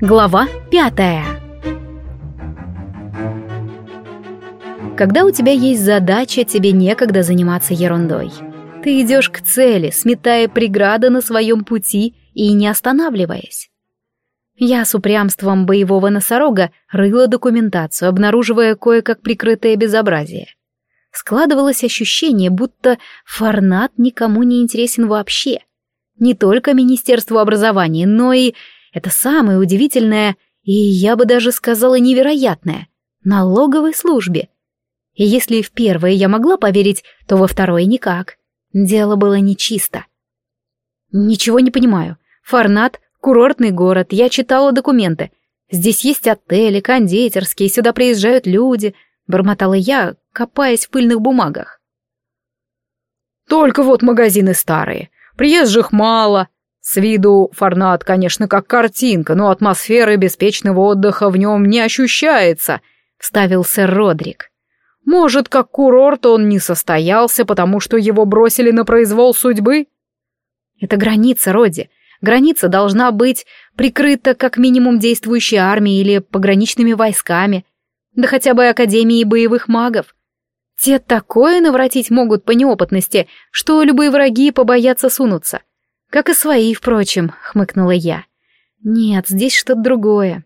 Глава пятая Когда у тебя есть задача, тебе некогда заниматься ерундой. Ты идешь к цели, сметая преграды на своем пути и не останавливаясь. Я с упрямством боевого носорога рыла документацию, обнаруживая кое-как прикрытое безобразие. Складывалось ощущение, будто форнат никому не интересен вообще. Не только Министерству образования, но и это самое удивительное и, я бы даже сказала, невероятное — налоговой службе. И если в первое я могла поверить, то во второе никак. Дело было нечисто. Ничего не понимаю. Фарнат — курортный город, я читала документы. Здесь есть отели, кондитерские, сюда приезжают люди, бормотала я, копаясь в пыльных бумагах. Только вот магазины старые, приезжих мало, с виду форнат, конечно, как картинка, но атмосферы беспечного отдыха в нем не ощущается, вставил сэр Родрик. Может, как курорт он не состоялся, потому что его бросили на произвол судьбы? Это граница, Роди. Граница должна быть прикрыта как минимум действующей армией или пограничными войсками, да хотя бы Академией боевых магов. Те такое наворотить могут по неопытности, что любые враги побоятся сунуться. «Как и свои, впрочем», — хмыкнула я. «Нет, здесь что-то другое».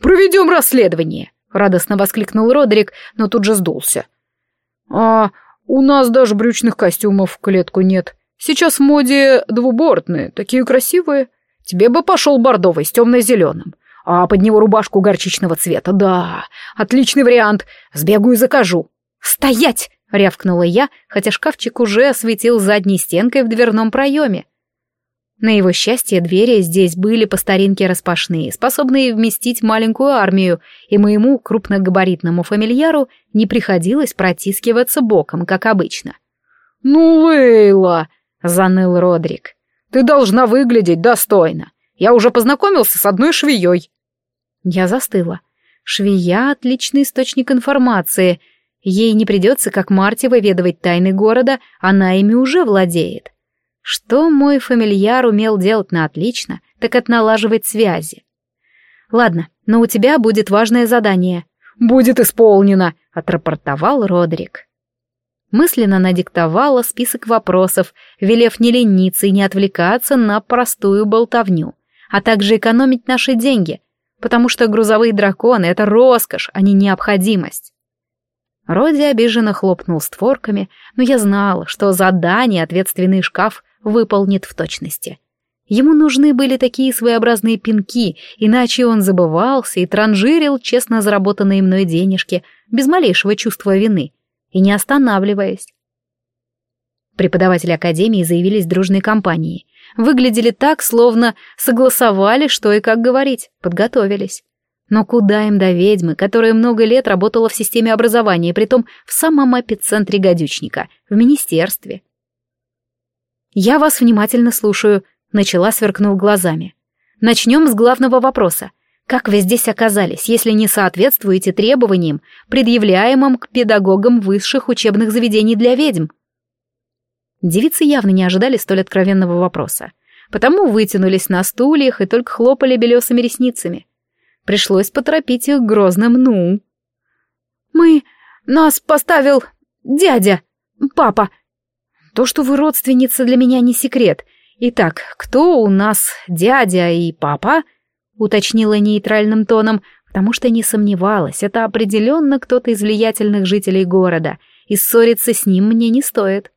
«Проведем расследование», — радостно воскликнул Родерик, но тут же сдулся. «А у нас даже брючных костюмов в клетку нет. Сейчас в моде двубортные, такие красивые. Тебе бы пошел бордовый с темно-зеленым, а под него рубашку горчичного цвета. Да, отличный вариант. Сбегу и закажу». «Стоять!» — рявкнула я, хотя шкафчик уже осветил задней стенкой в дверном проеме. На его счастье, двери здесь были по старинке распашные, способные вместить маленькую армию, и моему крупногабаритному фамильяру не приходилось протискиваться боком, как обычно. «Ну, Лейла!» — заныл Родрик. «Ты должна выглядеть достойно. Я уже познакомился с одной швеей». Я застыла. Швея — отличный источник информации. Ей не придется, как Марти, выведывать тайны города, она ими уже владеет. Что мой фамильяр умел делать на отлично, так это налаживать связи. Ладно, но у тебя будет важное задание. Будет исполнено, отрапортовал Родрик. Мысленно надиктовала список вопросов, велев не лениться и не отвлекаться на простую болтовню, а также экономить наши деньги, потому что грузовые драконы — это роскошь, а не необходимость. Роди обиженно хлопнул створками, но я знала, что задание ответственный шкаф выполнит в точности. Ему нужны были такие своеобразные пинки, иначе он забывался и транжирил честно заработанные мной денежки, без малейшего чувства вины, и не останавливаясь. Преподаватели Академии заявились дружной компанией. Выглядели так, словно согласовали, что и как говорить, подготовились. Но куда им до ведьмы, которая много лет работала в системе образования, притом в самом эпицентре гадючника, в министерстве? «Я вас внимательно слушаю», — начала, сверкнув глазами. «Начнем с главного вопроса. Как вы здесь оказались, если не соответствуете требованиям, предъявляемым к педагогам высших учебных заведений для ведьм?» Девицы явно не ожидали столь откровенного вопроса, потому вытянулись на стульях и только хлопали белесыми ресницами. Пришлось поторопить их грозным «ну». «Мы... нас поставил... дядя... папа...» То, что вы родственница, для меня не секрет. Итак, кто у нас дядя и папа?» Уточнила нейтральным тоном, потому что не сомневалась, это определенно кто-то из влиятельных жителей города, и ссориться с ним мне не стоит.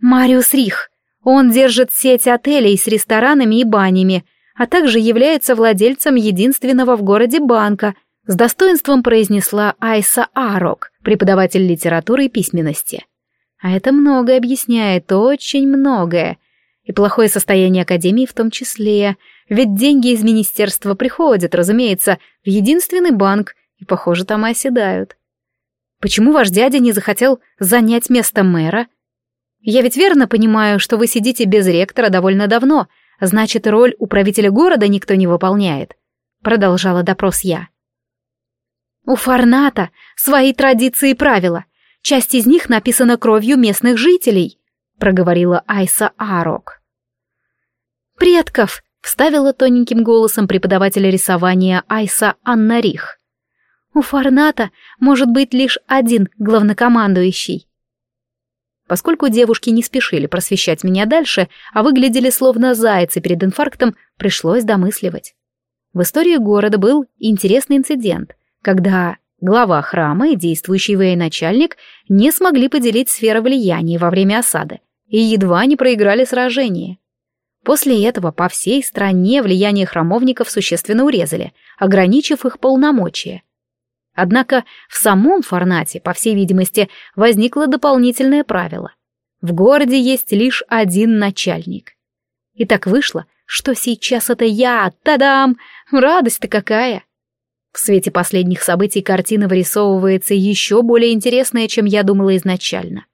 «Мариус Рих. Он держит сеть отелей с ресторанами и банями, а также является владельцем единственного в городе банка», с достоинством произнесла Айса Арок, преподаватель литературы и письменности. А это многое объясняет, очень многое. И плохое состояние Академии в том числе. Ведь деньги из министерства приходят, разумеется, в единственный банк, и, похоже, там и оседают. Почему ваш дядя не захотел занять место мэра? Я ведь верно понимаю, что вы сидите без ректора довольно давно, значит, роль управителя города никто не выполняет. Продолжала допрос я. У Фарната свои традиции и правила. Часть из них написана кровью местных жителей», — проговорила Айса Арок. «Предков», — вставила тоненьким голосом преподавателя рисования Айса Анна Рих. «У Фарната может быть лишь один главнокомандующий». Поскольку девушки не спешили просвещать меня дальше, а выглядели словно зайцы перед инфарктом, пришлось домысливать. В истории города был интересный инцидент, когда глава храма и действующий военачальник не смогли поделить сферы влияния во время осады и едва не проиграли сражение. После этого по всей стране влияние храмовников существенно урезали, ограничив их полномочия. Однако в самом Форнате, по всей видимости, возникло дополнительное правило. В городе есть лишь один начальник. И так вышло, что сейчас это я, тадам, радость-то какая! В свете последних событий картина вырисовывается еще более интересная, чем я думала изначально.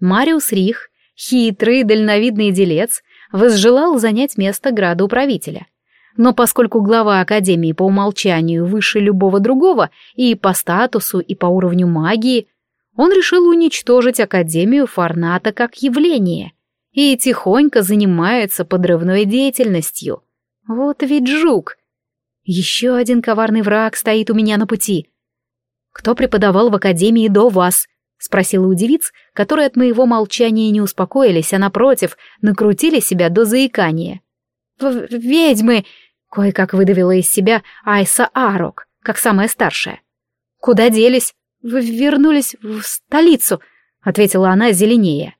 Мариус Рих, хитрый, дальновидный делец, возжелал занять место градоуправителя — но поскольку глава Академии по умолчанию выше любого другого и по статусу, и по уровню магии, он решил уничтожить Академию Фарната как явление и тихонько занимается подрывной деятельностью. Вот ведь жук! Еще один коварный враг стоит у меня на пути. Кто преподавал в Академии до вас? — спросила у девиц, которые от моего молчания не успокоились, а напротив, накрутили себя до заикания. «Ведьмы!» Кое-как выдавила из себя Айса Арок, как самая старшая. «Куда делись? Вы вернулись в столицу», — ответила она зеленее.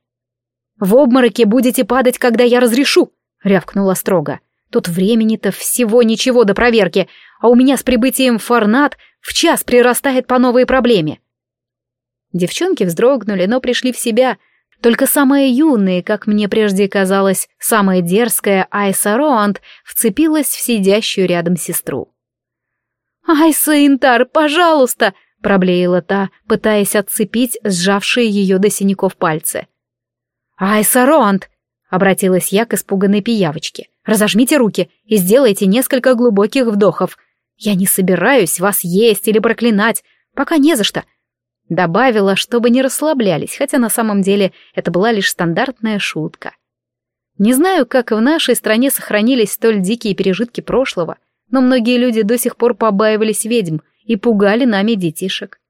«В обмороке будете падать, когда я разрешу», — рявкнула строго. «Тут времени-то всего ничего до проверки, а у меня с прибытием Форнат в час прирастает по новой проблеме». Девчонки вздрогнули, но пришли в себя — только самая юная, как мне прежде казалось, самая дерзкая Айса Роанд вцепилась в сидящую рядом сестру. «Айса Интар, пожалуйста!» — проблеяла та, пытаясь отцепить сжавшие ее до синяков пальцы. «Айса Роанд!» — обратилась я к испуганной пиявочке. «Разожмите руки и сделайте несколько глубоких вдохов. Я не собираюсь вас есть или проклинать, пока не за что. Добавила, чтобы не расслаблялись, хотя на самом деле это была лишь стандартная шутка. Не знаю, как в нашей стране сохранились столь дикие пережитки прошлого, но многие люди до сих пор побаивались ведьм и пугали нами детишек.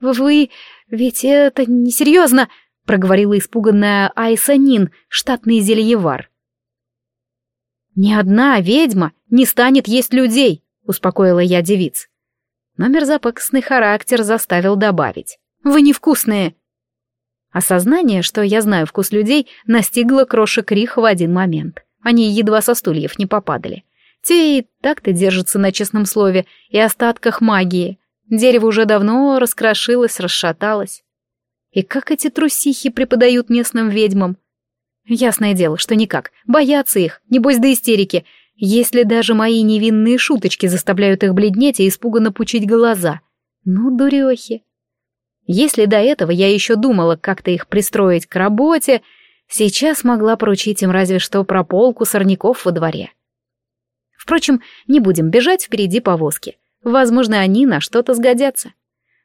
«Вы... ведь это несерьезно!» — проговорила испуганная Айсанин, штатный зельевар. «Ни одна ведьма не станет есть людей», — успокоила я девиц но мерзопакостный характер заставил добавить. «Вы невкусные!» Осознание, что я знаю вкус людей, настигло крошек Рих в один момент. Они едва со стульев не попадали. Те и так-то держатся на честном слове и остатках магии. Дерево уже давно раскрошилось, расшаталось. И как эти трусихи преподают местным ведьмам? Ясное дело, что никак. Боятся их, небось до истерики, если даже мои невинные шуточки заставляют их бледнеть и испуганно пучить глаза. Ну, дурехи. Если до этого я еще думала как-то их пристроить к работе, сейчас могла поручить им разве что прополку сорняков во дворе. Впрочем, не будем бежать впереди повозки. Возможно, они на что-то сгодятся.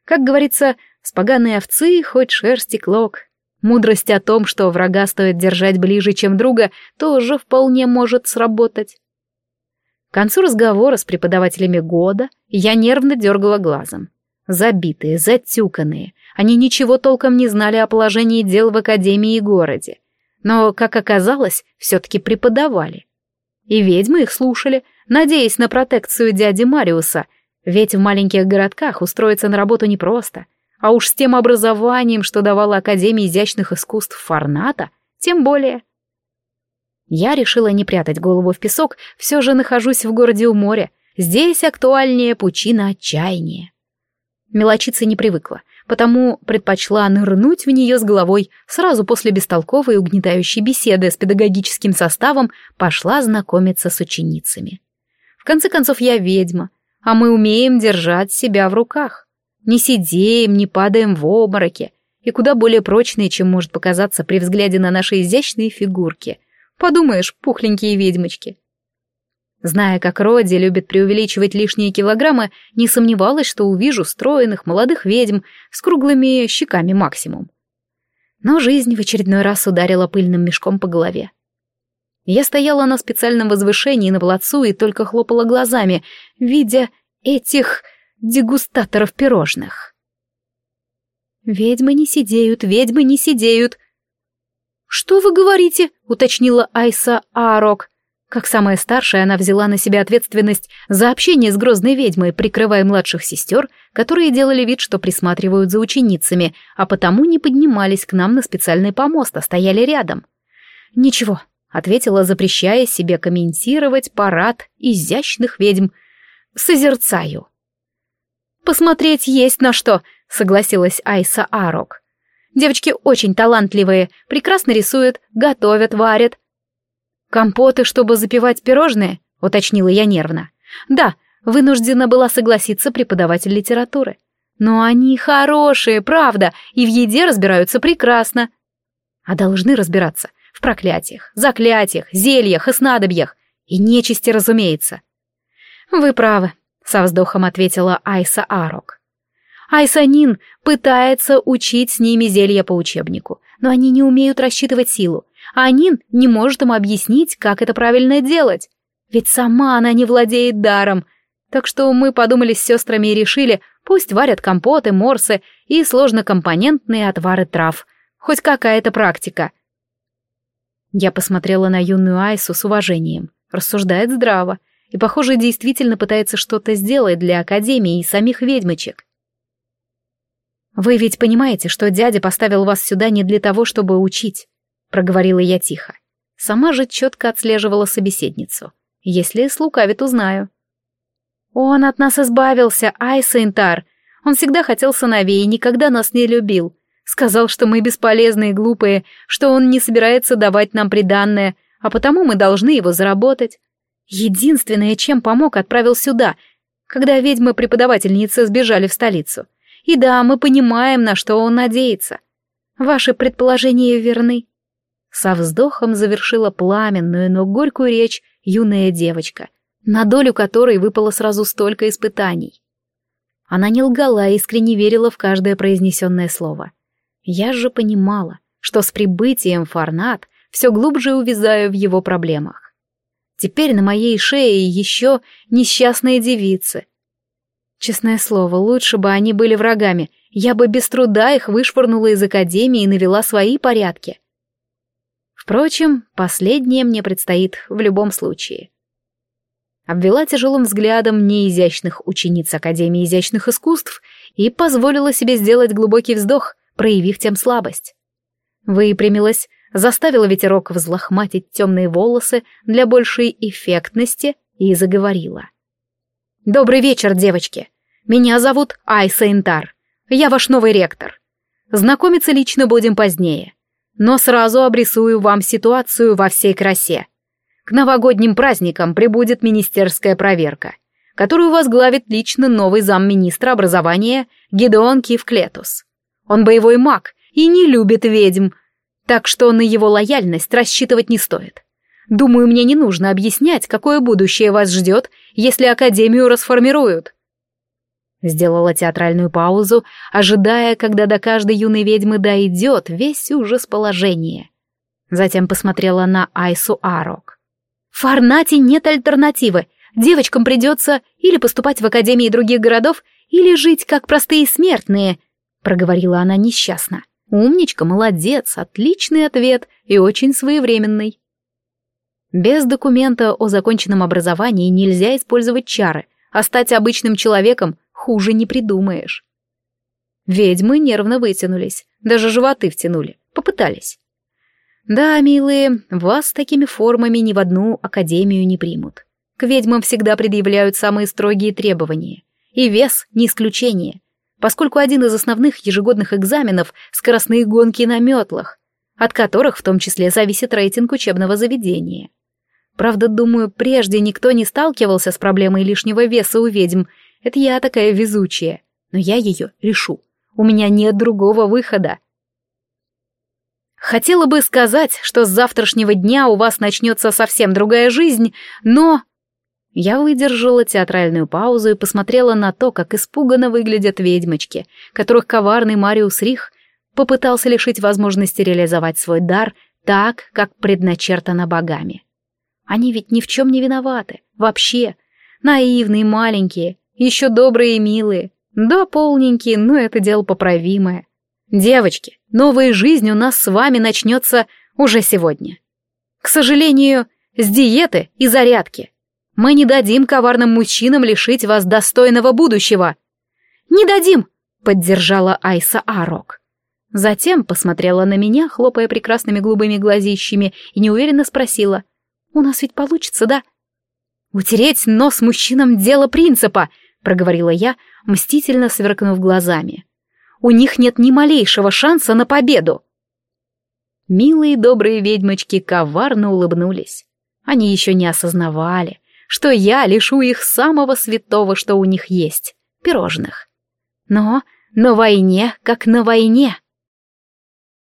Как говорится, с поганой овцы хоть шерсти клок. Мудрость о том, что врага стоит держать ближе, чем друга, тоже вполне может сработать. К концу разговора с преподавателями года я нервно дергала глазом. Забитые, затюканные, они ничего толком не знали о положении дел в академии и городе. Но, как оказалось, все-таки преподавали. И ведьмы их слушали, надеясь на протекцию дяди Мариуса, ведь в маленьких городках устроиться на работу непросто, а уж с тем образованием, что давала Академия изящных искусств Фарната, тем более. Я решила не прятать голову в песок, все же нахожусь в городе у моря. Здесь актуальнее пучина отчаяния. Мелочиться не привыкла, потому предпочла нырнуть в нее с головой. Сразу после бестолковой и угнетающей беседы с педагогическим составом пошла знакомиться с ученицами. В конце концов, я ведьма, а мы умеем держать себя в руках. Не сидеем, не падаем в обмороке, и куда более прочные, чем может показаться при взгляде на наши изящные фигурки — Подумаешь, пухленькие ведьмочки. Зная, как Роди любит преувеличивать лишние килограммы, не сомневалась, что увижу стройных молодых ведьм с круглыми щеками максимум. Но жизнь в очередной раз ударила пыльным мешком по голове. Я стояла на специальном возвышении на плацу и только хлопала глазами, видя этих дегустаторов пирожных. «Ведьмы не сидеют, ведьмы не сидеют!» «Что вы говорите?» — уточнила Айса Арок. Как самая старшая, она взяла на себя ответственность за общение с грозной ведьмой, прикрывая младших сестер, которые делали вид, что присматривают за ученицами, а потому не поднимались к нам на специальный помост, а стояли рядом. «Ничего», — ответила, запрещая себе комментировать парад изящных ведьм. «Созерцаю». «Посмотреть есть на что», — согласилась Айса Арок. «Девочки очень талантливые, прекрасно рисуют, готовят, варят, «Компоты, чтобы запивать пирожные?» — уточнила я нервно. «Да, вынуждена была согласиться преподаватель литературы. Но они хорошие, правда, и в еде разбираются прекрасно. А должны разбираться в проклятиях, заклятиях, зельях и снадобьях. И нечисти, разумеется». «Вы правы», — со вздохом ответила Айса Арок. Айсанин пытается учить с ними зелья по учебнику, но они не умеют рассчитывать силу, а Анин не может им объяснить, как это правильно делать. Ведь сама она не владеет даром. Так что мы подумали с сестрами и решили, пусть варят компоты, морсы и сложнокомпонентные отвары трав. Хоть какая-то практика. Я посмотрела на юную Айсу с уважением. Рассуждает здраво. И, похоже, действительно пытается что-то сделать для Академии и самих ведьмочек. «Вы ведь понимаете, что дядя поставил вас сюда не для того, чтобы учить. — проговорила я тихо. Сама же четко отслеживала собеседницу. Если слукавит, узнаю. «Он от нас избавился, ай, Сейнтар. Он всегда хотел сыновей и никогда нас не любил. Сказал, что мы бесполезные и глупые, что он не собирается давать нам приданное, а потому мы должны его заработать. Единственное, чем помог, отправил сюда, когда ведьмы-преподавательницы сбежали в столицу. И да, мы понимаем, на что он надеется. Ваши предположения верны. Со вздохом завершила пламенную, но горькую речь юная девочка, на долю которой выпало сразу столько испытаний. Она не лгала, искренне верила в каждое произнесенное слово. Я же понимала, что с прибытием Фарнат все глубже увязаю в его проблемах. Теперь на моей шее еще несчастные девицы. Честное слово, лучше бы они были врагами, я бы без труда их вышвырнула из академии и навела свои порядки. Впрочем, последнее мне предстоит в любом случае. Обвела тяжелым взглядом неизящных учениц Академии изящных искусств и позволила себе сделать глубокий вздох, проявив тем слабость. Выпрямилась, заставила ветерок взлохматить темные волосы для большей эффектности и заговорила. «Добрый вечер, девочки. Меня зовут Айса Интар. Я ваш новый ректор. Знакомиться лично будем позднее но сразу обрисую вам ситуацию во всей красе. К новогодним праздникам прибудет министерская проверка, которую возглавит лично новый замминистра образования Гидеон Кивклетус. Он боевой маг и не любит ведьм, так что на его лояльность рассчитывать не стоит. Думаю, мне не нужно объяснять, какое будущее вас ждет, если Академию расформируют. Сделала театральную паузу, ожидая, когда до каждой юной ведьмы дойдет весь ужас положения. Затем посмотрела на Айсу Арок. «В Фарнате нет альтернативы. Девочкам придется или поступать в академии других городов, или жить как простые смертные», — проговорила она несчастно. «Умничка, молодец, отличный ответ и очень своевременный». Без документа о законченном образовании нельзя использовать чары, а стать обычным человеком Хуже не придумаешь. Ведьмы нервно вытянулись, даже животы втянули, попытались. Да, милые, вас с такими формами ни в одну академию не примут. К ведьмам всегда предъявляют самые строгие требования. И вес не исключение, поскольку один из основных ежегодных экзаменов — скоростные гонки на метлах, от которых в том числе зависит рейтинг учебного заведения. Правда, думаю, прежде никто не сталкивался с проблемой лишнего веса у ведьм это я такая везучая, но я ее решу. У меня нет другого выхода. Хотела бы сказать, что с завтрашнего дня у вас начнется совсем другая жизнь, но... Я выдержала театральную паузу и посмотрела на то, как испуганно выглядят ведьмочки, которых коварный Мариус Рих попытался лишить возможности реализовать свой дар так, как предначертано богами. Они ведь ни в чем не виноваты. Вообще. Наивные, маленькие, еще добрые и милые. Да, полненькие, но это дело поправимое. Девочки, новая жизнь у нас с вами начнется уже сегодня. К сожалению, с диеты и зарядки. Мы не дадим коварным мужчинам лишить вас достойного будущего. Не дадим, поддержала Айса Арок. Затем посмотрела на меня, хлопая прекрасными голубыми глазищами, и неуверенно спросила. «У нас ведь получится, да?» «Утереть нос мужчинам — дело принципа», — проговорила я, мстительно сверкнув глазами. «У них нет ни малейшего шанса на победу». Милые добрые ведьмочки коварно улыбнулись. Они еще не осознавали, что я лишу их самого святого, что у них есть — пирожных. Но на войне, как на войне.